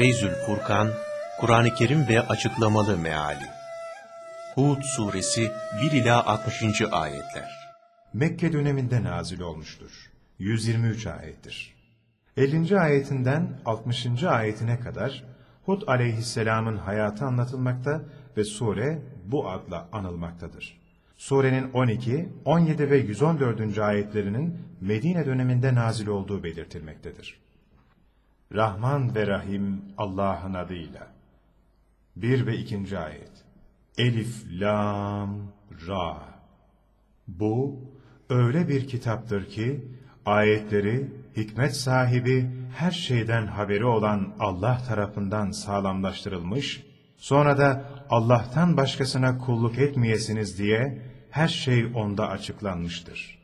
Feyzül Furkan, Kur'an-ı Kerim ve Açıklamalı Meali Hud Suresi 1 ila 60. ayetler. Mekke döneminde nazil olmuştur. 123 ayettir. 50. ayetinden 60. ayetine kadar Hud aleyhisselamın hayatı anlatılmakta ve sure bu adla anılmaktadır. Surenin 12, 17 ve 114. ayetlerinin Medine döneminde nazil olduğu belirtilmektedir. Rahman ve Rahim Allah'ın adıyla. 1 ve 2. ayet. Elif, Lam, Ra. Bu öyle bir kitaptır ki ayetleri hikmet sahibi her şeyden haberi olan Allah tarafından sağlamlaştırılmış, sonra da Allah'tan başkasına kulluk etmeyesiniz diye her şey onda açıklanmıştır.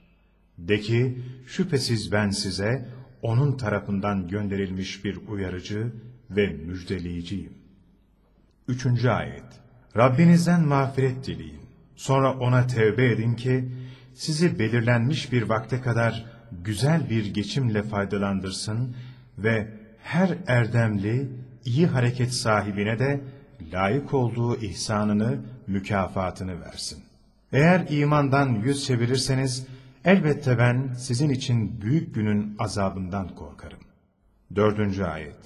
De ki şüphesiz ben size onun tarafından gönderilmiş bir uyarıcı ve müjdeleyiciyim. Üçüncü ayet. Rabbinizden mağfiret dileyin. Sonra ona tevbe edin ki, sizi belirlenmiş bir vakte kadar güzel bir geçimle faydalandırsın ve her erdemli, iyi hareket sahibine de layık olduğu ihsanını, mükafatını versin. Eğer imandan yüz çevirirseniz, elbette ben sizin için büyük günün azabından korkarım. Dördüncü ayet.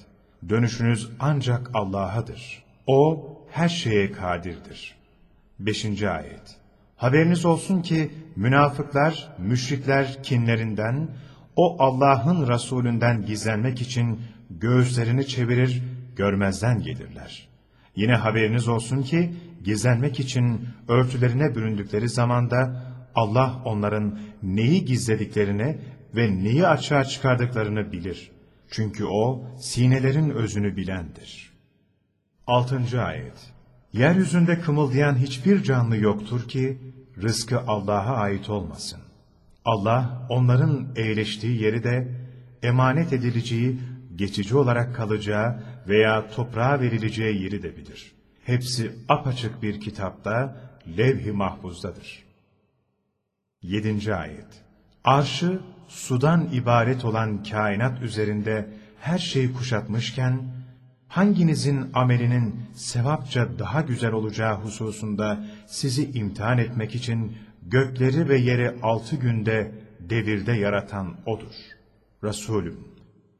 Dönüşünüz ancak Allah'adır. O, her şeye kadirdir. Beşinci ayet. Haberiniz olsun ki münafıklar, müşrikler kinlerinden, o Allah'ın Resulünden gizlenmek için göğüslerini çevirir, görmezden gelirler. Yine haberiniz olsun ki gizlenmek için örtülerine büründükleri zamanda Allah onların neyi gizlediklerini ve neyi açığa çıkardıklarını bilir. Çünkü O sinelerin özünü bilendir. Altıncı ayet Yeryüzünde kımıldayan hiçbir canlı yoktur ki rızkı Allah'a ait olmasın. Allah onların eğleştiği yeri de emanet edileceği, geçici olarak kalacağı veya toprağa verileceği yeri de bilir. Hepsi apaçık bir kitapta, levh-i mahfuzdadır. Yedinci ayet Arşı, sudan ibaret olan kainat üzerinde her şeyi kuşatmışken, hanginizin amelinin sevapça daha güzel olacağı hususunda sizi imtihan etmek için gökleri ve yeri altı günde devirde yaratan O'dur. Resulüm,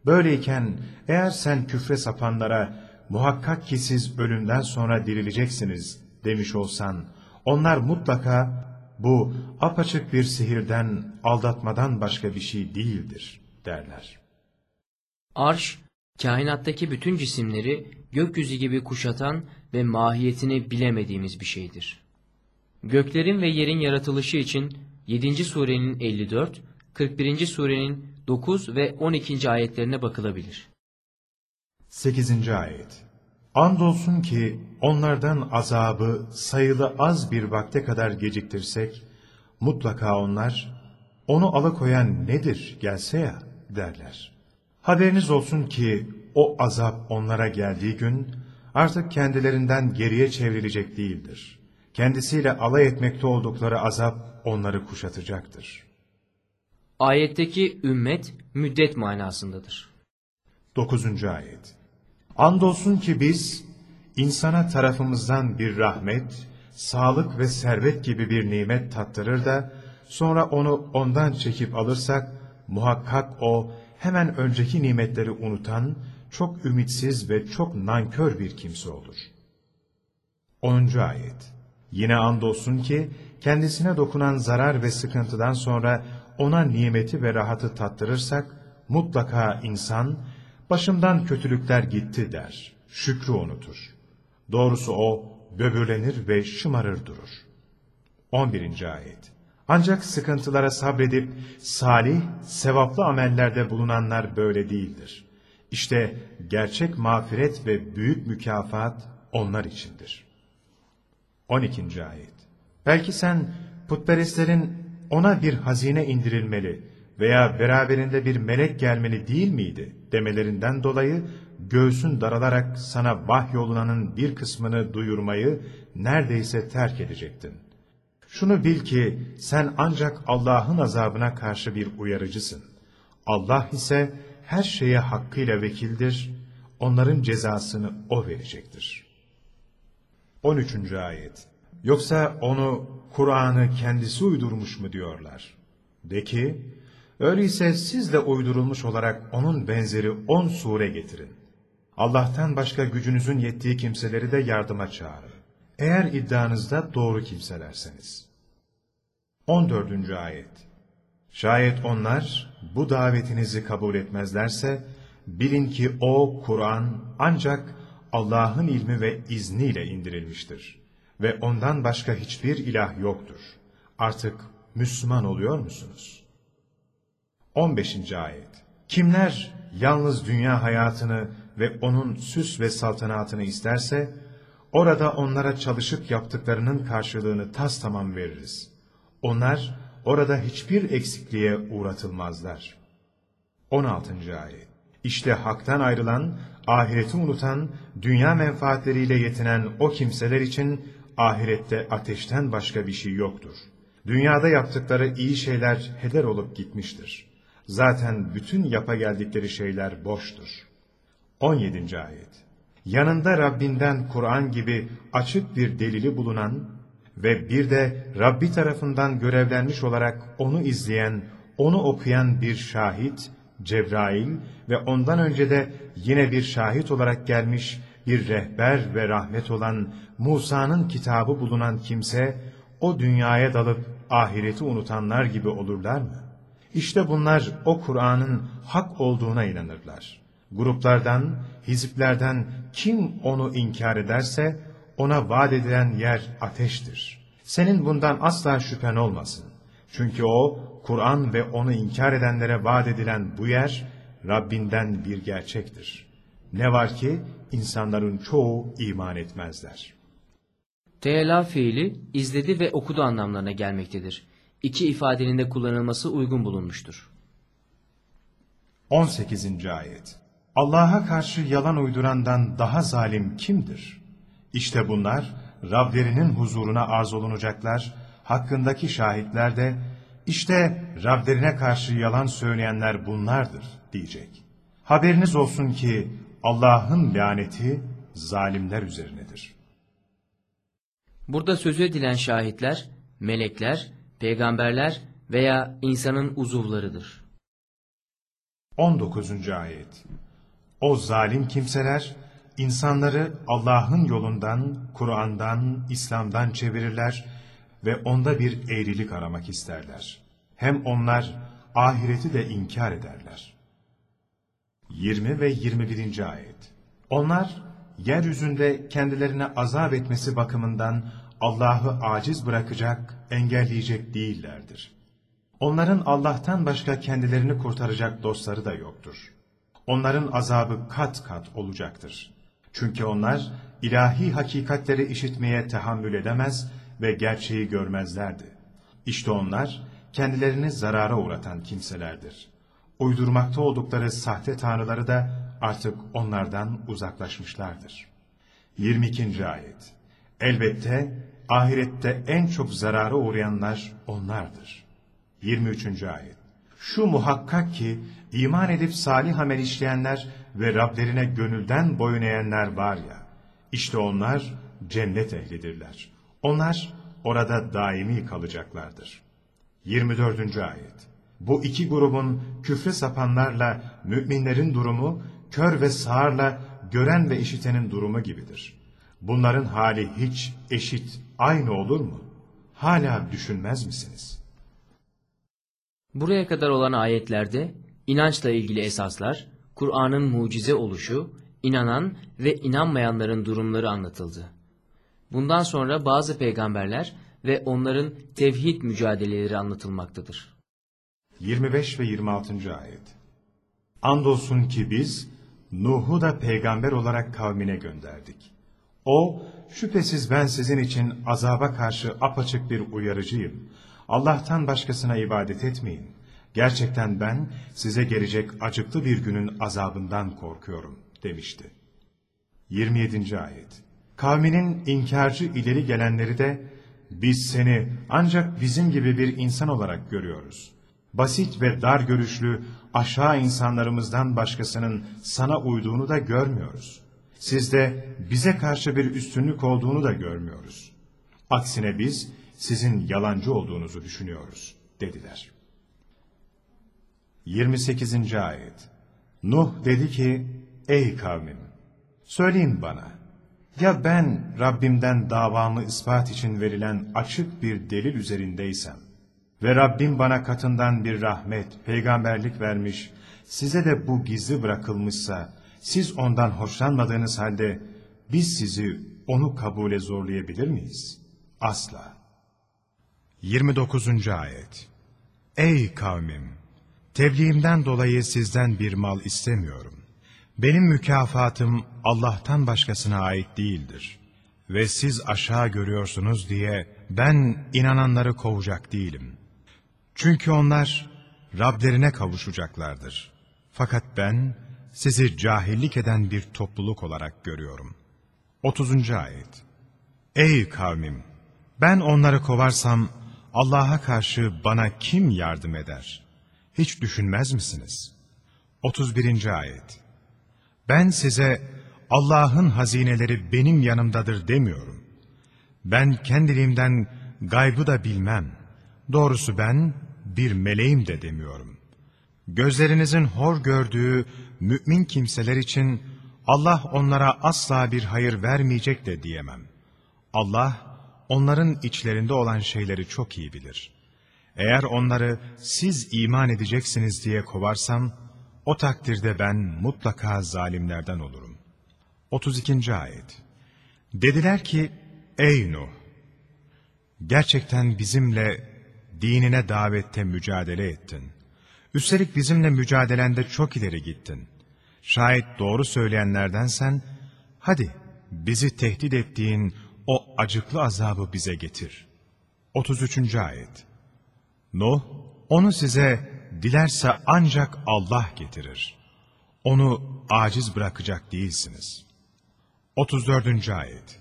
böyleyken eğer sen küfre sapanlara muhakkak ki siz ölümden sonra dirileceksiniz demiş olsan, onlar mutlaka bu apaçık bir sihirden, aldatmadan başka bir şey değildir derler. Arş, kainattaki bütün cisimleri gökyüzü gibi kuşatan ve mahiyetini bilemediğimiz bir şeydir. Göklerin ve yerin yaratılışı için 7. surenin 54, 41. surenin 9 ve 12. ayetlerine bakılabilir. 8. ayet Andolsun ki onlardan azabı sayılı az bir vakte kadar geciktirsek, mutlaka onlar, onu alıkoyan nedir gelse ya derler. Haberiniz olsun ki o azap onlara geldiği gün artık kendilerinden geriye çevrilecek değildir. Kendisiyle alay etmekte oldukları azap onları kuşatacaktır. Ayetteki ümmet müddet manasındadır. 9. ayet Andolsun ki biz insana tarafımızdan bir rahmet, sağlık ve servet gibi bir nimet tattırır da sonra onu ondan çekip alırsak muhakkak o hemen önceki nimetleri unutan, çok ümitsiz ve çok nankör bir kimse olur. 10. Ayet Yine andolsun ki kendisine dokunan zarar ve sıkıntıdan sonra ona nimeti ve rahatı tattırırsak mutlaka insan başımdan kötülükler gitti der, şükrü unutur. Doğrusu o böbürlenir ve şımarır durur. 11. Ayet Ancak sıkıntılara sabredip salih, sevaplı amellerde bulunanlar böyle değildir. İşte gerçek mağfiret ve büyük mükafat onlar içindir. 12. Ayet Belki sen putperestlerin ona bir hazine indirilmeli veya beraberinde bir melek gelmeli değil miydi demelerinden dolayı göğsün daralarak sana vahyolunanın bir kısmını duyurmayı neredeyse terk edecektin. Şunu bil ki sen ancak Allah'ın azabına karşı bir uyarıcısın. Allah ise her şeye hakkıyla vekildir. onların cezasını O verecektir. 13. Ayet Yoksa onu, Kur'an'ı kendisi uydurmuş mu diyorlar? De ki, öyleyse siz de uydurulmuş olarak onun benzeri on sure getirin. Allah'tan başka gücünüzün yettiği kimseleri de yardıma çağırın. Eğer iddianızda doğru kimselerseniz. 14. Ayet Şayet onlar bu davetinizi kabul etmezlerse, bilin ki o Kur'an ancak Allah'ın ilmi ve izniyle indirilmiştir. Ve ondan başka hiçbir ilah yoktur. Artık Müslüman oluyor musunuz? 15. Ayet Kimler yalnız dünya hayatını ve onun süs ve saltanatını isterse, orada onlara çalışıp yaptıklarının karşılığını tas tamam veririz. Onlar orada hiçbir eksikliğe uğratılmazlar. 16. Ayet İşte haktan ayrılan, ahireti unutan, dünya menfaatleriyle yetinen o kimseler için ahirette ateşten başka bir şey yoktur. Dünyada yaptıkları iyi şeyler heder olup gitmiştir. Zaten bütün yapa geldikleri şeyler boştur. 17. Ayet Yanında Rabbinden Kur'an gibi açık bir delili bulunan ve bir de Rabbi tarafından görevlenmiş olarak onu izleyen, onu okuyan bir şahit, Cebrail ve ondan önce de yine bir şahit olarak gelmiş bir rehber ve rahmet olan Musa'nın kitabı bulunan kimse, o dünyaya dalıp ahireti unutanlar gibi olurlar mı? İşte bunlar o Kur'an'ın hak olduğuna inanırlar. Gruplardan, hiziplerden kim onu inkar ederse, ona vaat edilen yer ateştir. Senin bundan asla şüphen olmasın. Çünkü o, Kur'an ve onu inkar edenlere vaat edilen bu yer, Rabbinden bir gerçektir. Ne var ki, insanların çoğu iman etmezler. Teala fiili izledi ve okudu anlamlarına gelmektedir. İki ifadenin de kullanılması uygun bulunmuştur. 18. Ayet Allah'a karşı yalan uydurandan daha zalim kimdir? İşte bunlar Rablerinin huzuruna arz olunacaklar, hakkındaki şahitler de işte Rablerine karşı yalan söyleyenler bunlardır diyecek. Haberiniz olsun ki Allah'ın laneti zalimler üzerinedir. Burada sözü edilen şahitler, melekler, peygamberler veya insanın uzuvlarıdır. 19. Ayet O zalim kimseler, insanları Allah'ın yolundan, Kur'an'dan, İslam'dan çevirirler ve onda bir eğrilik aramak isterler. Hem onlar ahireti de inkar ederler. 20 ve 21. Ayet Onlar, yeryüzünde kendilerine azap etmesi bakımından Allah'ı aciz bırakacak, engelleyecek değillerdir. Onların Allah'tan başka kendilerini kurtaracak dostları da yoktur. Onların azabı kat kat olacaktır. Çünkü onlar ilahi hakikatleri işitmeye tahammül edemez ve gerçeği görmezlerdi. İşte onlar kendilerini zarara uğratan kimselerdir. Uydurmakta oldukları sahte tanrıları da artık onlardan uzaklaşmışlardır. 22. Ayet Elbette ahirette en çok zarara uğrayanlar onlardır. 23. Ayet Şu muhakkak ki iman edip salih amel işleyenler ve Rablerine gönülden boyun eğenler var ya, işte onlar cennet ehlidirler. Onlar orada daimi kalacaklardır. 24. Ayet Bu iki grubun küfre sapanlarla müminlerin durumu, kör ve sağırla gören ve işitenin durumu gibidir. Bunların hali hiç eşit, aynı olur mu? Hala düşünmez misiniz? Buraya kadar olan ayetlerde inançla ilgili esaslar, Kur'an'ın mucize oluşu, inanan ve inanmayanların durumları anlatıldı. Bundan sonra bazı peygamberler ve onların tevhid mücadeleleri anlatılmaktadır. 25 ve 26. ayet Andolsun ki biz Nuh'u da peygamber olarak kavmine gönderdik. O, şüphesiz ben sizin için azaba karşı apaçık bir uyarıcıyım. Allah'tan başkasına ibadet etmeyin. Gerçekten ben size gelecek acıklı bir günün azabından korkuyorum demişti. 27. ayet Kavminin inkarcı ileri gelenleri de biz seni ancak bizim gibi bir insan olarak görüyoruz. Basit ve dar görüşlü aşağı insanlarımızdan başkasının sana uyduğunu da görmüyoruz. Sizde bize karşı bir üstünlük olduğunu da görmüyoruz. Aksine biz sizin yalancı olduğunuzu düşünüyoruz, dediler. 28. Ayet Nuh dedi ki, Ey kavmim! Söyleyin bana, ya ben Rabbimden davamı ispat için verilen açık bir delil üzerindeysem ve Rabbim bana katından bir rahmet, peygamberlik vermiş, size de bu gizli bırakılmışsa, siz ondan hoşlanmadığınız halde biz sizi onu kabule zorlayabilir miyiz? Asla. 29. Ayet Ey kavmim! Tebliğimden dolayı sizden bir mal istemiyorum. Benim mükafatım Allah'tan başkasına ait değildir. Ve siz aşağı görüyorsunuz diye ben inananları kovacak değilim. Çünkü onlar Rablerine kavuşacaklardır. Fakat ben sizi cahillik eden bir topluluk olarak görüyorum. 30. Ayet Ey kavmim! Ben onları kovarsam Allah'a karşı bana kim yardım eder? Hiç düşünmez misiniz? 31. Ayet Ben size Allah'ın hazineleri benim yanımdadır demiyorum. Ben kendiliğimden gaybı da bilmem. Doğrusu ben bir meleğim de demiyorum. Gözlerinizin hor gördüğü mümin kimseler için Allah onlara asla bir hayır vermeyecek de diyemem. Allah onların içlerinde olan şeyleri çok iyi bilir. Eğer onları siz iman edeceksiniz diye kovarsam, o takdirde ben mutlaka zalimlerden olurum. 32. Ayet Dediler ki, ey Nuh! Gerçekten bizimle dinine davette mücadele ettin. Üstelik bizimle mücadelende çok ileri gittin. Şayet doğru söyleyenlerdensen, hadi bizi tehdit ettiğin o acıklı azabı bize getir. 33. Ayet Nuh, onu size dilerse ancak Allah getirir. Onu aciz bırakacak değilsiniz. 34. Ayet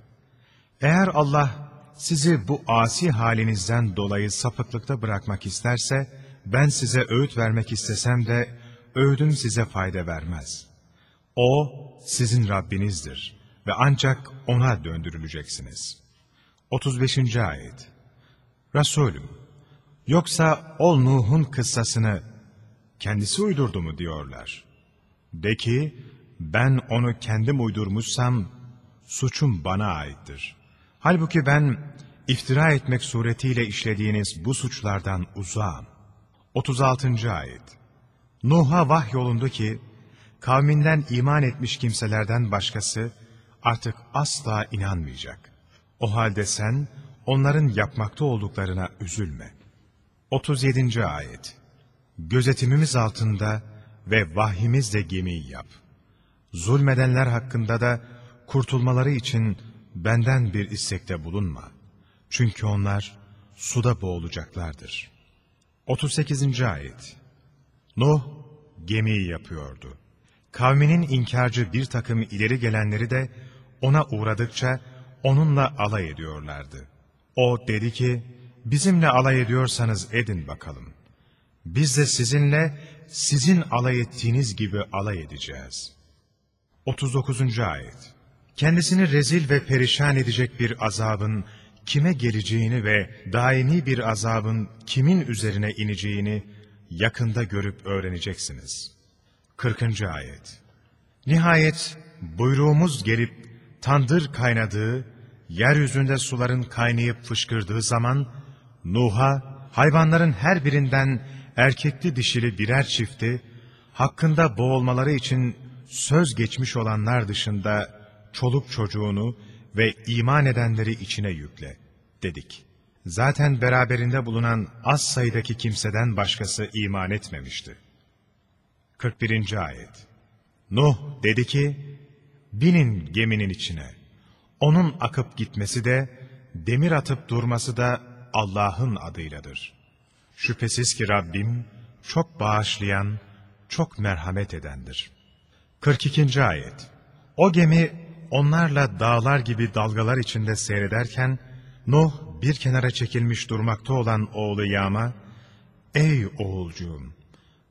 Eğer Allah sizi bu asi halinizden dolayı sapıklıkta bırakmak isterse, ben size öğüt vermek istesem de, öğüdüm size fayda vermez. O, sizin Rabbinizdir ve ancak O'na döndürüleceksiniz. 35. Ayet Resulüm, yoksa o Nuh'un kıssasını kendisi uydurdu mu diyorlar. De ki, ben onu kendim uydurmuşsam, suçum bana aittir. Halbuki ben iftira etmek suretiyle işlediğiniz bu suçlardan uzağım. 36. Ayet Nuh'a vahyolundu ki, kavminden iman etmiş kimselerden başkası artık asla inanmayacak. O halde sen onların yapmakta olduklarına üzülme. 37. Ayet Gözetimimiz altında ve vahyimizle gemiyi yap. Zulmedenler hakkında da kurtulmaları için benden bir istekte bulunma. Çünkü onlar suda boğulacaklardır. 38. Ayet Nuh gemiyi yapıyordu. Kavminin inkarcı bir takım ileri gelenleri de ona uğradıkça onunla alay ediyorlardı. O dedi ki, bizimle alay ediyorsanız edin bakalım. Biz de sizinle sizin alay ettiğiniz gibi alay edeceğiz. 39. Ayet Kendisini rezil ve perişan edecek bir azabın kime geleceğini ve daimi bir azabın kimin üzerine ineceğini yakında görüp öğreneceksiniz. 40. Ayet Nihayet buyruğumuz gelip tandır kaynadığı, yeryüzünde suların kaynayıp fışkırdığı zaman, Nuh'a hayvanların her birinden erkekli dişili birer çifti, hakkında boğulmaları için söz geçmiş olanlar dışında çoluk çocuğunu ve iman edenleri içine yükle, dedik. Zaten beraberinde bulunan az sayıdaki kimseden başkası iman etmemişti. 41. Ayet Nuh dedi ki, binin geminin içine. Onun akıp gitmesi de, demir atıp durması da Allah'ın adıyladır. Şüphesiz ki Rabbim çok bağışlayan, çok merhamet edendir. 42. Ayet O gemi onlarla dağlar gibi dalgalar içinde seyrederken, Nuh bir kenara çekilmiş durmakta olan oğlu Yam'a, Ey oğulcuğum!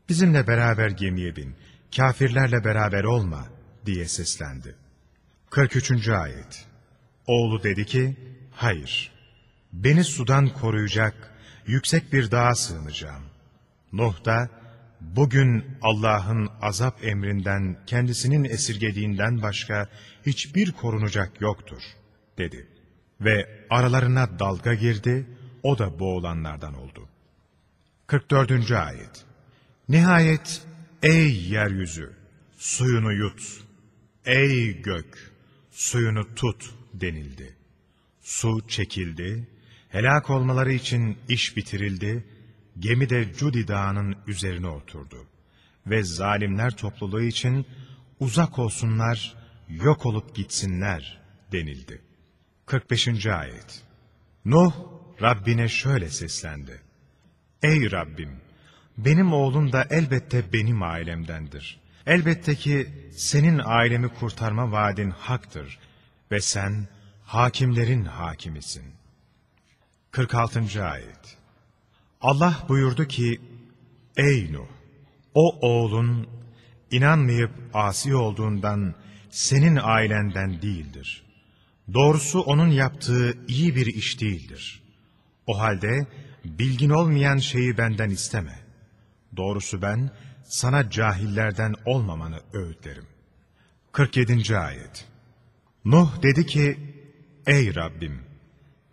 Bizimle beraber gemiye bin, kafirlerle beraber olma diye seslendi. 43. Ayet Oğlu dedi ki, hayır, beni sudan koruyacak yüksek bir dağa sığınacağım. Nuh da, bugün Allah'ın azap emrinden kendisinin esirgediğinden başka hiçbir korunacak yoktur, dedi. Ve aralarına dalga girdi, o da boğulanlardan oldu. 44. Ayet Nihayet ey yeryüzü suyunu yut, ey gök suyunu tut denildi. Su çekildi, helak olmaları için iş bitirildi, gemi de Cudi Dağı'nın üzerine oturdu. Ve zalimler topluluğu için uzak olsunlar, yok olup gitsinler denildi. 45. Ayet Nuh Rabbine şöyle seslendi. Ey Rabbim! Benim oğlum da elbette benim ailemdendir. Elbette ki senin ailemi kurtarma vaadin haktır ve sen hakimlerin hakimisin. 46. Ayet Allah buyurdu ki, Ey Nuh! O oğlun inanmayıp asi olduğundan senin ailenden değildir. Doğrusu onun yaptığı iyi bir iş değildir. O halde bilgin olmayan şeyi benden isteme. Doğrusu ben sana cahillerden olmamanı öğütlerim. 47. Ayet Nuh dedi ki, Ey Rabbim!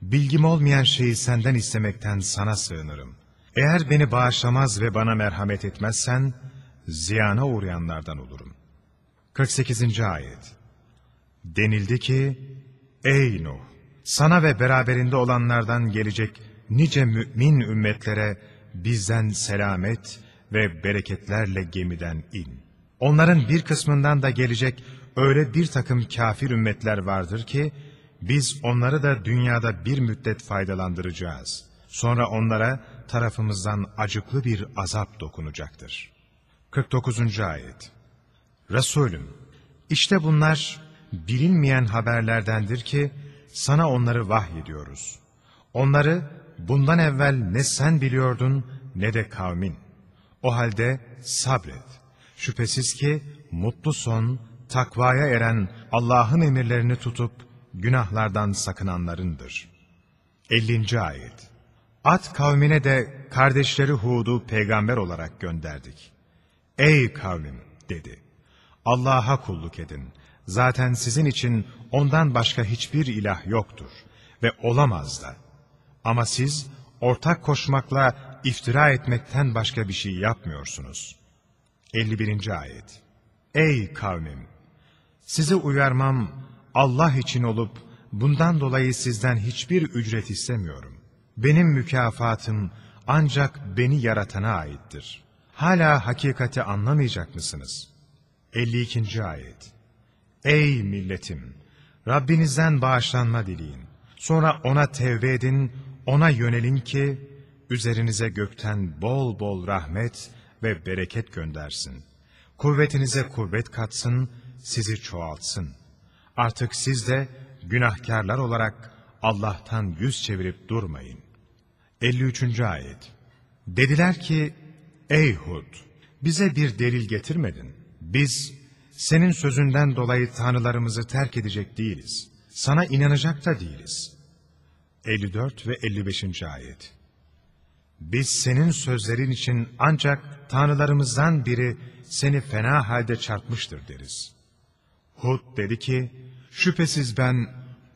Bilgim olmayan şeyi senden istemekten sana sığınırım. Eğer beni bağışlamaz ve bana merhamet etmezsen, ziyana uğrayanlardan olurum. 48. Ayet Denildi ki, Ey Nuh! Sana ve beraberinde olanlardan gelecek nice mümin ümmetlere bizden selamet ve bereketlerle gemiden in. Onların bir kısmından da gelecek öyle bir takım kafir ümmetler vardır ki, biz onları da dünyada bir müddet faydalandıracağız. Sonra onlara tarafımızdan acıklı bir azap dokunacaktır. 49. Ayet Resulüm, işte bunlar bilinmeyen haberlerdendir ki, sana onları vahyediyoruz. Onları bundan evvel ne sen biliyordun ne de kavmin. O halde sabret. Şüphesiz ki mutlu son, takvaya eren Allah'ın emirlerini tutup günahlardan sakınanlarındır. 50. Ayet At kavmine de kardeşleri Hud'u peygamber olarak gönderdik. Ey kavmim dedi. Allah'a kulluk edin. Zaten sizin için ondan başka hiçbir ilah yoktur ve olamaz da. Ama siz ortak koşmakla iftira etmekten başka bir şey yapmıyorsunuz. 51. Ayet Ey kavmim! Sizi uyarmam Allah için olup bundan dolayı sizden hiçbir ücret istemiyorum. Benim mükafatım ancak beni yaratana aittir. Hala hakikati anlamayacak mısınız? 52. Ayet Ey milletim! Rabbinizden bağışlanma dileyin. Sonra ona tevbe edin, ona yönelin ki, üzerinize gökten bol bol rahmet ve bereket göndersin. Kuvvetinize kuvvet katsın, sizi çoğaltsın. Artık siz de günahkarlar olarak Allah'tan yüz çevirip durmayın. 53. Ayet Dediler ki, Ey Hud! Bize bir delil getirmedin. Biz, senin sözünden dolayı tanrılarımızı terk edecek değiliz. Sana inanacak da değiliz. 54 ve 55. Ayet Biz senin sözlerin için ancak tanrılarımızdan biri seni fena halde çarpmıştır deriz. Hud dedi ki, şüphesiz ben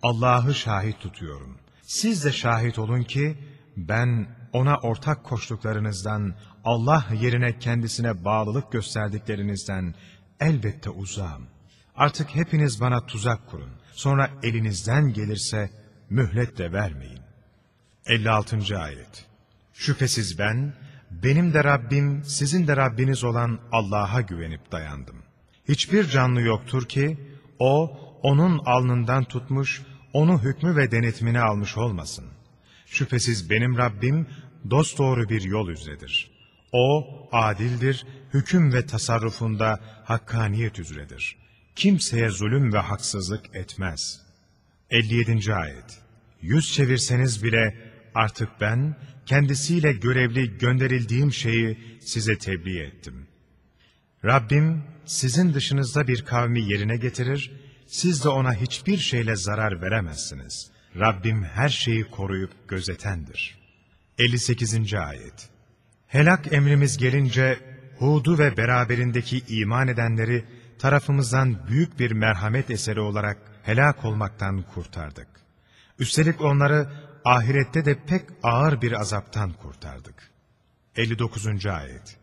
Allah'ı şahit tutuyorum. Siz de şahit olun ki, ben ona ortak koştuklarınızdan, Allah yerine kendisine bağlılık gösterdiklerinizden elbette uzağım. Artık hepiniz bana tuzak kurun. Sonra elinizden gelirse mühlet de vermeyin. 56. Ayet Şüphesiz ben, benim de Rabbim, sizin de Rabbiniz olan Allah'a güvenip dayandım. Hiçbir canlı yoktur ki, o, onun alnından tutmuş, onu hükmü ve denetimini almış olmasın. Şüphesiz benim Rabbim, dosdoğru bir yol üzeredir. O, adildir, hüküm ve tasarrufunda hakkaniyet üzeredir. Kimseye zulüm ve haksızlık etmez. 57. Ayet Yüz çevirseniz bile artık ben kendisiyle görevli gönderildiğim şeyi size tebliğ ettim. Rabbim sizin dışınızda bir kavmi yerine getirir, siz de ona hiçbir şeyle zarar veremezsiniz. Rabbim her şeyi koruyup gözetendir. 58. Ayet Helak emrimiz gelince Hud'u ve beraberindeki iman edenleri tarafımızdan büyük bir merhamet eseri olarak helak olmaktan kurtardık. Üstelik onları ahirette de pek ağır bir azaptan kurtardık. 59. Ayet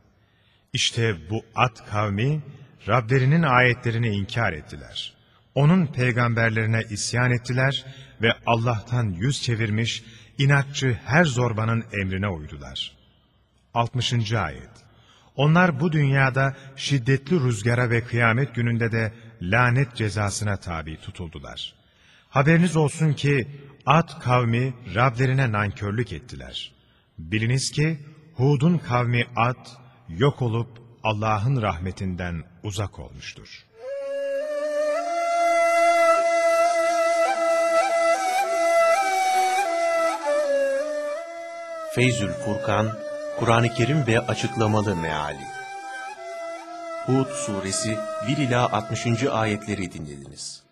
İşte bu at kavmi Rablerinin ayetlerini inkar ettiler. Onun peygamberlerine isyan ettiler ve Allah'tan yüz çevirmiş, inatçı her zorbanın emrine uydular. 60. Ayet Onlar bu dünyada şiddetli rüzgara ve kıyamet gününde de lanet cezasına tabi tutuldular. Haberiniz olsun ki Ad kavmi Rablerine nankörlük ettiler. Biliniz ki Hud'un kavmi Ad yok olup Allah'ın rahmetinden uzak olmuştur. Feyzül Furkan, Kur'an-ı Kerim ve açıklamalı meali. Hud suresi 1 ila 60. ayetleri dinlediniz.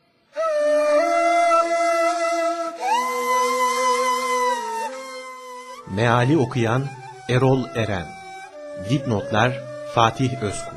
Meali okuyan Erol Eren. Dipnotlar Fatih Özkul.